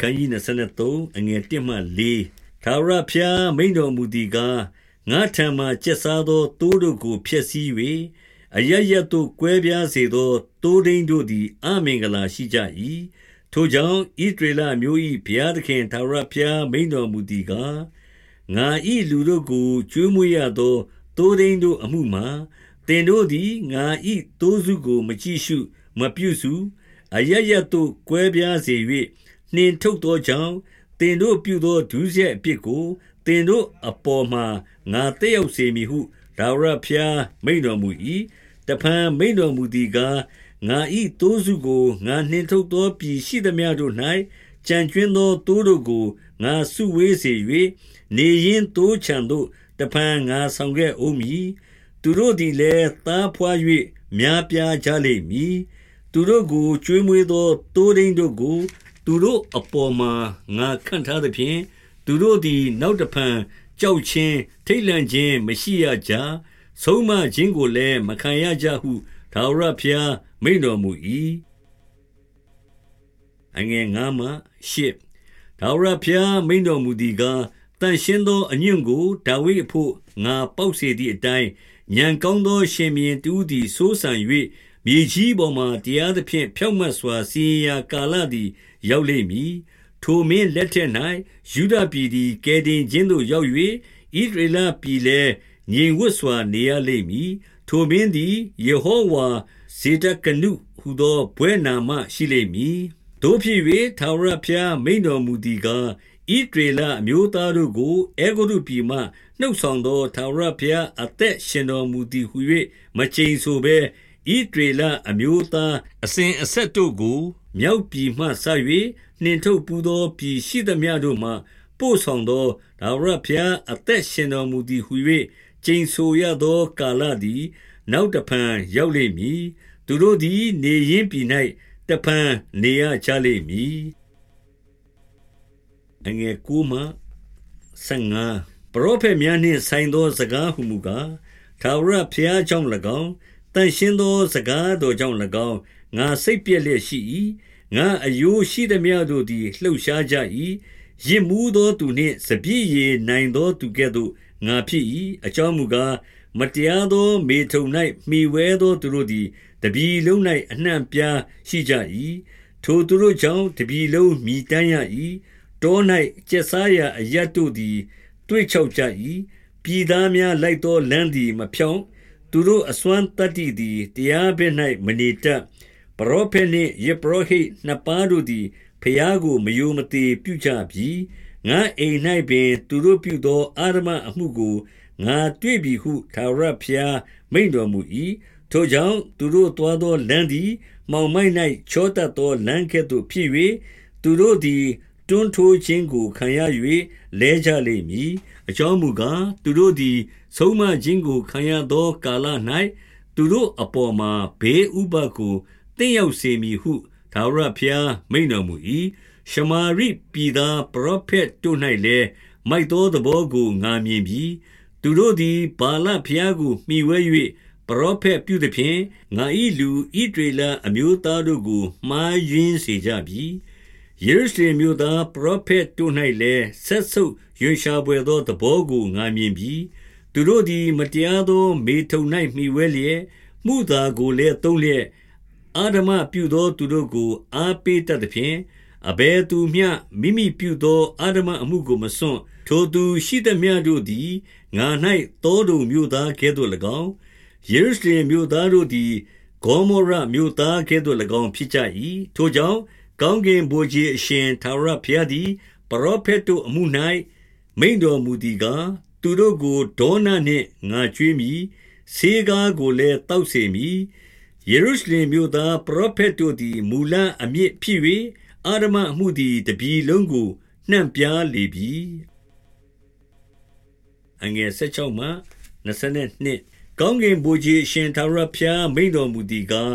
ခန်းကြီး23အငယ်1မှ4သာရဖျားမိန်တော်မူသည်ကားငါထံမှကျက်စားသောတိုးတို့ကိုဖျက်ဆီး၍အရရတို့ကွဲပြားစေသောတိုးဒိန်တို့သည်အမင်္ဂလာရှိကြ၏ထိုကြောင့်ဣဒရေလမျိုး၏ဘုရားသခင်သာရဖျားမိန်တော်မူသည်ကားငါဤလူတို့ကိုကျွေးမွေးရသောတိုးဒိန်တို့အမှုမှာတင်တို့သည်ငါဤတိုးစုကိုမကြည့်ရှု မပြုစုအရရတို့ကွဲပြားစေ၍ နှင်ထုတ်သောကြောင့်တင်တို့ပြုသောဒုစရိုက်အပြစ်ကိုတင်တို့အပေါ်မှာငါတက်ရောက်စေမည်ဟုဒါဝရဖျားမိန်တော်မူ၏တဖန်မိန်တော်မူသည်ကားငါဤတိုးစုကိုငါနှင်ထုတ်သောပြည်ရှိသမျှတို့၌ကြံကျွင်းသောတိုးတို့ကိုငါစုဝေးစေ၍နေရင်တိုးချံတို့တဖန်ငါဆောင်ခဲ့အိုမည်သူတို့သည်လည်းသားဖွာ၍များပြားကြလိမ့်မည်သူတို့ကိုကျွေးမွေးသောတိုးရင်းတို့ကို သူတို့အပေါ်မှာငါခန့်ထားသဖြင့်သူတို့သည်နောက်တဖန်ကြောက်ခြင်းထိတ်လန့်ခြင်းမရှိရကြဆုံးမခြင်းကိုလည်းမခံရကြဟုသာဝရဖျားမိန်တော်မူ၏အငယ်ငါမှရှစ်ဒါဝရဖျားမိန်တော်မူသည်ကားတန်ရှင်းသောအညွန့်ကိုဒါဝိဒ်အဖို့ငါပေါက်စေသည့်အတိုင်းညံကောင်းသောရှင်မြင်းတူးသည်စိုးစံ၍မြေကြီးပေါ်မှတရားသဖြင့်ဖြောက်မတ်စွာစီရင်ရာကာလသည် ရောက်လိမ့်မည်ထိုမင်းလက်ထက်၌ယူဒပြည်သည်ကယ်တင်ခြင်းသို့ရောက်၍ဣသရေလပြည်လည်းငြိမ်ဝတ်စွာနေရလိမ့်မည်ထိုမင်းသည်ယေဟောဝါဇေဒကနုဟုသောဘွဲ့နာမရှိလိမ့်မည်တို့ဖြစ်၍သာဝရဖျားမိန်တော်မူသည်ကားဣဒရေလအမျိုးသားတို့ကိုအေဂုရုပြည်မှနှုတ်ဆောင်သောသာဝရဘုရားအသက်ရှင်တော်မူသည်ဟု၍မကျိန်ဆိုဘဲဣဒရေလအမျိုးသားအစဉ်အဆက်တို့ကို မြောက်ပြည်မှဆ၍နှင်ထုတ်ပူသောပြည်ရှိသမျှတို့မှပို့ဆောင်သောဒါဝရဘုရားအသက်ရှင်တော်မူသည်ဟု၍ကျိန်ဆိုရသောကာလသည် နောက်တဖန်ရောက်လိမ့်မည်သူတို့သည် နေရင်းပြည်၌တဖန်နေရကြလိမ့်မည်အငယ်ကူမှ15ပရောဖက်များနှင့်ဆိုင်သောစကားဟုမူကားသာဝရဘုရားကြောင့်၎င်းတန်ရှင်းသောစကားတော်ကြောင့်၎င်းငါစိတ်ပြည့်လျက်ရှိ၏ ငါအယိုးရှိသည်များတို့သည်လှုပ်ရှားကြ၏ရစ်မှုသောသူနှင့်စပြည့်ရည်နိုင်သောသူကဲ့သို့ငါဖြစ်၏အကြောင်းမူကားမတရားသောမေထုံ၌မှီဝဲသောသူတို့သည်တပြီလုံး၌အနှံ့ပြားရှိကြ၏ထိုသူတို့ကြောင့်တပြီလုံးမြည်တမ်းရ၏တော၌ကျက်စားရာအရတ်တို့သည် တွေ့ချောက်ကြ၏ပြည်သားများလိုက်သောလမ်းသည်မဖြောင့်သူတို့အစွမ်းတတ္တိသည်တရားဘက်၌မနေတတ် ပရောဖက်နှင့်ယေပရောဟိတ်နှစ်ပါးတို့သည်ဖျားကိုမယိုမသေးပြုကြပြီငါအိမ်၌ပင် သူတို့ပြုသော အာရမအမှုကိုငါတွေ့ပြီဟုသာရဖျားမိန်တော်မူ၏ထိုကြောင့်သူတို့သွားသောလမ်းသည်မှောင်မိုက်၌ချောတတ်သောလမ်းကဲ့သို့ဖြစ်၍သူတို့သည်တွန်းထိုးခြင်းကိုခံရ၍လဲကြလိမ့်မည်အကြောင်းမူကားသူတို့သည်ဆုံးမခြင်းကိုခံရသောကာလ၌သူတို့အပေါ်မှာဘေးဥပါကို တင့်ရောက်စေမည်ဟုသာရဖျားမိန်တော်မူ၏ရှမာရိပြည်သားပရောဖက်တို့၌လည်းမိုက်သောသဘောကိုငါမြင်ပြီးသူတို့သည်ဘာလဖျားကိုမှီဝဲ၍ပရောဖက်ပြုသည်ဖြင့်ငါ၏လူဣဒရေလအမျိုးသားတို့ကိုမှားယွင်းစေကြပြီယေရုရှလင်မြို့သားပရောဖက်တို့၌လည်းဆက်ဆုပ်ရွှေရှာပွေသောသဘောကိုငါမြင်ပြီးသူတို့သည်မတရားသော မေထုံ၌မှီဝဲလျက်မှုသာကိုလည်းသုံးလျက် အာဓမပြုသောသူတို့ကို အားပေးတတ်သဖြင့်အဘယ်သူမျှမိမိပြုသောအာဓမအမှုကိုမစွန့်ထိုသူရှိသမျှတို့သည်ငါ၌တောတုံမြို့သားကဲ့သို့၎င်းယေရုရှလင်မြို့သားတို့သည်ဂေါမောရမြို့သားကဲ့သို့၎င်းဖြစ်ကြ၏ထိုကြောင့်ကောင်းကင်ဘုရားအရှင်သာရဘုရားသည်ပရောဖက်တို့အမှု၌မိန်တော်မူသည်ကားသူတို့ကိုဒေါနနှင့်ငါကြွေးမည်ဆေးကားကိုလည်းတောက်စေမည် ယေရုရှလင်မြို့သား ပရောဖက်တို့သည် မူလအမြင့်ဖြစ်၍အာရမအမှုသည် တပြီလုံးကို နှံ့ပြားလေပြီအငယ်16မှ22ကောင်းကင်ဘုရားရှင်သာရဖျားမိန်တော်မူသည်ကား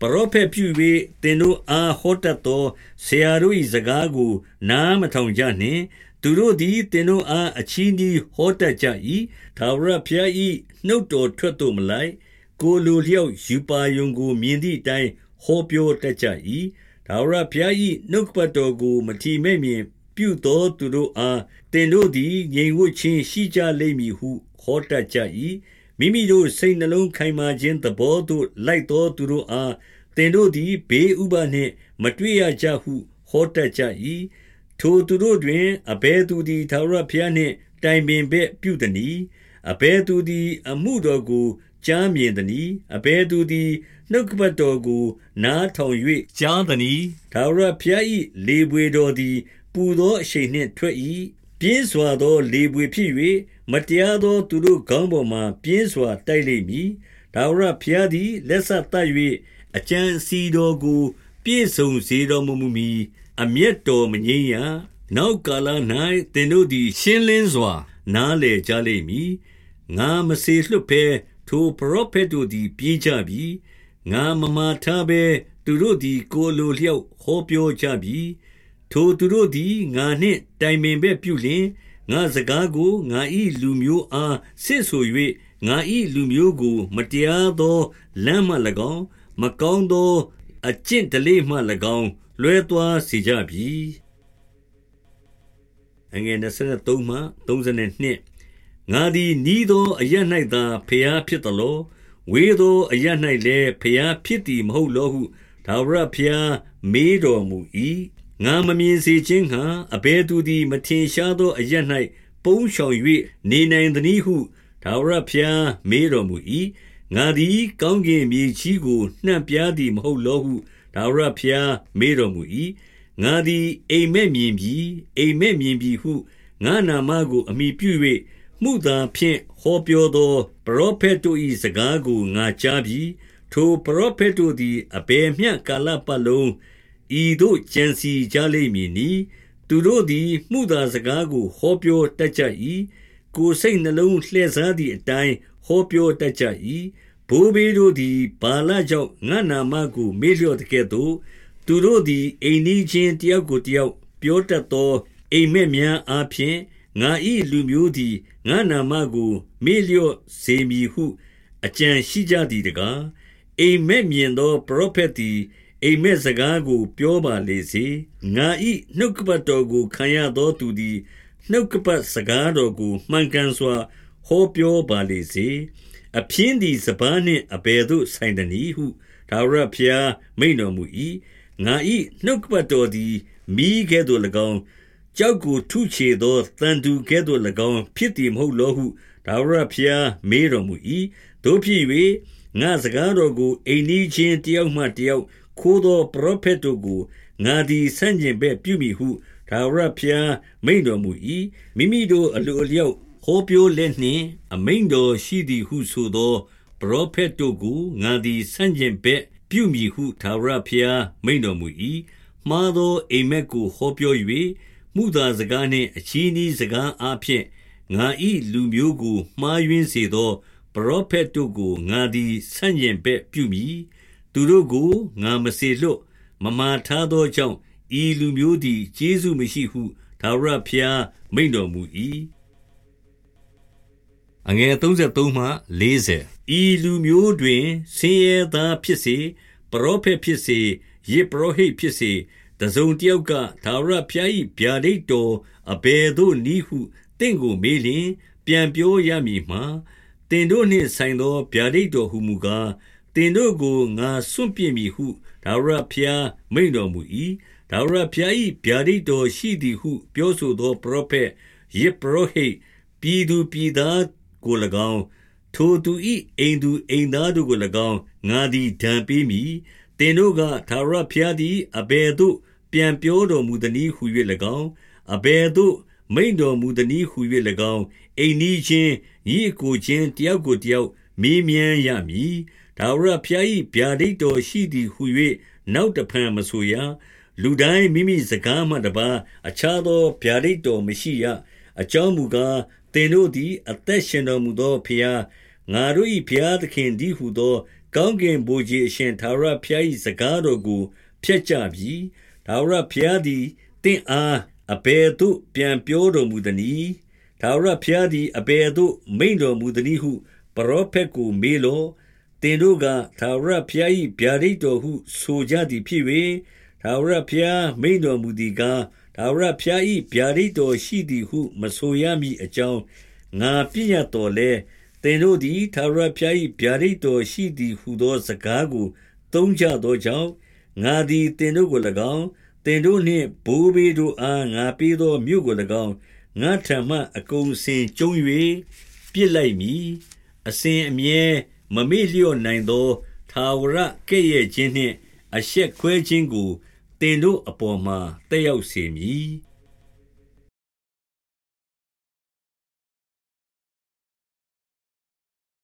ပရောဖက်ပြု၍သင်တို့အား ဟောတတ်သော ဆရာတို့၏စကားကို နားမထောင်ကြနှင့် သူတို့သည် သင်တို့အား အချီးနှီးဟောတတ်ကြ၏သာဝရဖျား၏နှုတ်တော်ထွက်သို့မလိုက် ကိုလိုလျောက်ယူပါယုံကို မြင်သည့်အတိုင်းဟောပြောတတ်ကြ၏ထာဝရဘုရား၏နှုတ်ကပတ်တော်ကို မထီမဲ့မြင် ပြုသောသူတို့အားသင်တို့သည်ငြိမ်ဝှက်ခြင်းရှိကြလိမ့်မည်ဟုဟောတတ်ကြ၏မိမိတို့စိတ်နှလုံးခိုင်မာခြင်းသဘောသို့လိုက်သောသူတို့အားသင်တို့သည်ဘေးဥပါနှင့် မတွေ့ရကြဟုဟောတတ်ကြ၏ထိုသူတို့တွင်အဘယ်သူသည်ထာဝရဘုရားနှင့်တိုင်ပင်ဘက်ပြုသည်နီအဘယ်သူသည် အမှုတော်ကို ကြားမြင်သည်အဘယ်သူသည်နှုတ်ကပတ်တော်ကို နားထောင်၍ကြားသည်ထာဝရဘုရား၏လေပွေတော်သည် ပူသောအရှိန်နှင့်ထွက်၏ပြင်းစွာသော လေပွေဖြစ်၍မတရားသောသူတို့ခေါင်းပေါ်မှပြင်းစွာတိုက်လိမ့်မည်။ထာဝရဘုရားသည်လက်ဆက်တတ်၍အကြံစီတော်ကို ပြည့်စုံစေတော်မူမူအမျက်တော်မငြိမ်းရ။နောက်ကာလ၌သင်တို့သည် ရှင်းလင်းစွာ နားလည်ကြလိမ့်မည်။ငါမစေလွှတ်ဘဲ ထိုပရောဖက်တို့သည် ပြေးကြပြီ။ငါမမာထားဘဲ သူတို့သည် ကိုလိုလျောက် ဟောပြောကြပြီ။ထိုသူတို့သည် ငါနှင့်တိုင်ပင်ဘက်ပြုလျင် ငါစကားကို ငါ၏လူမျိုးအား ဆင့်ဆို၍ငါ၏လူမျိုးကို မတရားသောလမ်းမှ၎င်း မကောင်းသော အကျင့်ဒလေမှ၎င်း လွဲသွားစေကြပြီအငယ်23မှ32 ငါသည်နီးသောအရ၌သာဖျားဖြစ်သလောဝေသောအရ၌လည်းဖျားဖြစ်သည်မဟုတ်လောဟုဒါဝရဖျားမေးတော်မူ၏ငါမမြင်စေခြင်းဟံအဘဲသူသည်မထင်ရှားသောအရ၌ပုန်းရှောင်၍နေနိုင်သည်ဟုဒါဝရဖျားမေးတော်မူ၏ငါသည်ကောင်းကင်မြေကြီးကိုနှံ့ပြားသည်မဟုတ်လောဟုဒါဝရဖျားမေးတော်မူ၏ငါသည်အိမ်မက်မြင်ပြီအိမ်မက်မြင်ပြီဟုငါနာမကိုအမိပြု၍ မှုသာဖြင့်ဟောပြောသော ပရောဖက်တို့၏စကားကိုငါကြားပြီထိုပရောဖက်တို့သည်အဘယ်မျှကာလပတ်လုံးဤသို့ကြံစီကြလိမ့်မည်နီသူတို့သည်မှုသာစကားကိုဟောပြောတတ်ကြ၏ကိုယ်စိတ်နှလုံးလှည့်စားသည့်အတိုင်းဟောပြောတတ်ကြ၏ဘိုးဘေးတို့သည်ဘာလကြောင့်ငါနာမကိုမေ့လျော့တကဲ့သို့သူတို့သည်အိမ်နီးချင်းတယောက်ကိုတယောက်ပြောတတ်သောအိမ်မက်များအားဖြင့် ငါ၏လူမျိုးသည်ငါနာမကို မေ့လျော့စေမည်ဟု အကြံရှိကြသည်တကားအိမ်မက်မြင်သော ပရောဖက်သည်အိမ်မက်စကားကို ပြောပါလေစေငါ၏နှုတ်ကပတ်တော်ကို ခံရသောသူသည်နှုတ်ကပတ်စကားတော်ကိုမှန်ကန်စွာ ဟောပြောပါလေစေအပြင်းသည်စပားနှင့်အဘယ်သို့ဆိုင်သနည်းဟုဒါဝရဖျားမိန်တော်မူ၏ငါ၏နှုတ်ကပတ်တော်သည်မိကဲ့သို့၎င်း ကြောက်ကိုထုချေသောတန်သူကဲ့သို့၎င်းဖြစ်သည်မဟုတ်လောဟုဒါဝရဖျားမေးတော်မူ၏တို့ဖြစ်၍ငါစကားတော်ကိုအိမ်နီးချင်းတယောက်မှတယောက်ခိုးသောပရောဖက်တို့ကိုငါသည်ဆန့်ကျင်ဘက်ပြုမိဟုဒါဝရဖျားမိန်တော်မူ၏မိမိတို့အလိုအလျောက်ဟောပြောလက်နှင့်အမိန်တော်ရှိသည်ဟုဆိုသောပရောဖက်တို့ကိုငါသည်ဆန့်ကျင်ဘက်ပြုမိဟုဒါဝရဖျားမိန်တော်မူ၏မှားသောအိမ်မက်ကိုဟောပြော၍ မုသာစကားနှင့် အချီးနှီးစကားအားဖြင့်ငါ၏လူမျိုးကိုမှားယွင်းစေသော ပရောဖက်တို့ကိုငါသည်ဆန့်ကျင်ဘက်ပြုမည်သူတို့ကိုငါမစေလွတ်မမာထားသောကြောင့်ဤလူမျိုးသည်ကျေးဇူးမရှိဟုဒါဝရဖျားမိန်တော်မူ၏အငယ်33မှ40ဤလူမျိုးတွင်ဆင်းရဲသားဖြစ်စေပရောဖက်ဖြစ်စေယေပရောဟိတ်ဖြစ်စေ တစုံတယောက်ကဒါဝရဖျား၏ဗျာဒိတ်တော်အဘယ်သို့နည်းဟုတင့်ကိုမေးလျင်ပြန်ပြောရမည်မှာတင်တို့နှင့်ဆိုင်သောဗျာဒိတ်တော်ဟုမူကားတင်တို့ကိုငါစွန့်ပြစ်မည်ဟုဒါဝရဖျားမိန်တော်မူ၏ဒါဝရဖျား၏ဗျာဒိတ်တော်ရှိသည်ဟု ပြောဆိုသောပရောဖက်ယေပရောဟိတ်ပြည်သူပြည်သားကို၎င်းထိုသူ၏အိမ်သူအိမ်သားတို့ကို၎င်းငါသည်ဒဏ်ပေးမည်တင်တို့ကသာရဖျားသည်အဘယ်သို့ ပြန်ပြောတော်မူသည်ဟု၍၎င်းအဘယ်သို့မိန်တော်မူသည်ဟု၍၎င်းအိမ်နီးချင်းညီကိုချင်းတယောက်ကိုတယောက်မေးမြန်းရမည်ဒါဝရဖျား၏ဗျာဒိတ်တော်ရှိသည်ဟု၍နောက်တဖန်မဆိုရလူတိုင်းမိမိစကားမှတပါအခြားသောဗျာဒိတ်တော်မရှိရအကြောင်းမူကားသင်တို့သည် အသက်ရှင်တော်မူသောဖျားငါတို့၏ဖျားသခင်သည်ဟုသော ကောင်းကင်ဘုရားအရှင်သာရဖျား၏စကားတော်ကိုဖျက်ကြပြီ ဒါဝရဖျားသည်တင့်အားအဘယ်သို့ ပြန်ပြောတော်မူသနည်းဒါဝရဖျားသည် အဘယ်သို့ မိန်တော်မူသနည်းဟု ပရောဖက်ကို မေးလောတင်တို့ကသာဝရဖျား၏ဗျာဒိတ်တော်ဟု ဆိုကြသည်ဖြစ်၍ထာဝရဘုရား မိန်တော်မူသည်ကား ထာဝရဘုရား၏ဗျာဒိတ်တော်ရှိသည်ဟု မဆိုရမည်အကြောင်း ငါပြည့်ရတော်လဲသင်တို့သည် ထာဝရဘုရား၏ဗျာဒိတ်တော်ရှိသည်ဟုသော စကားကို သုံးကြသောကြောင့် ငါသည်သင်တို့ကို၎င်းသင်တို့နှင့်ဘိုးဘေးတို့အားငါပေးသောမြို့ကို၎င်းငါထံမှအကုန်စင်ကျုံ၍ပြစ်လိုက်မည်အစဉ်အမြဲမမေ့လျော့နိုင်သောထာဝရကဲ့ရဲ့ခြင်းနှင့် အရှက်ခွဲခြင်းကိုတင်တို့အပေါ်မှာတက်ရောက်စေမည်